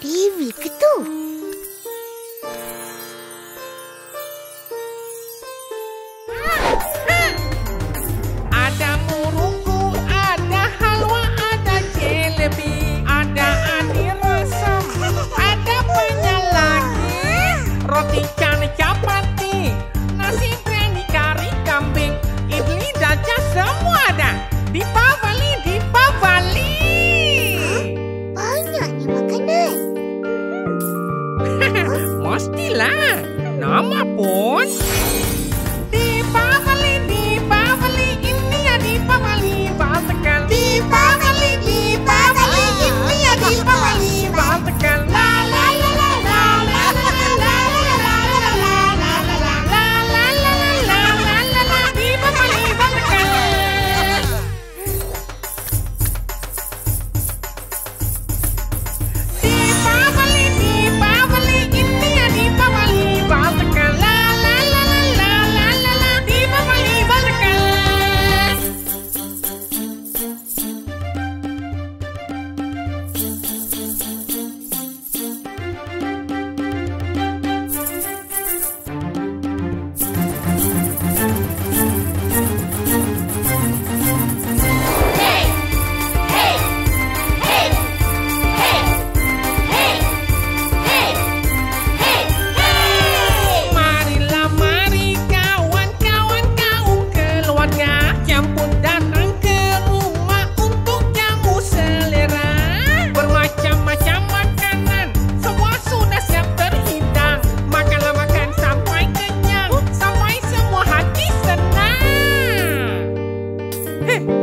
TV ke? nila. Nama po, 哼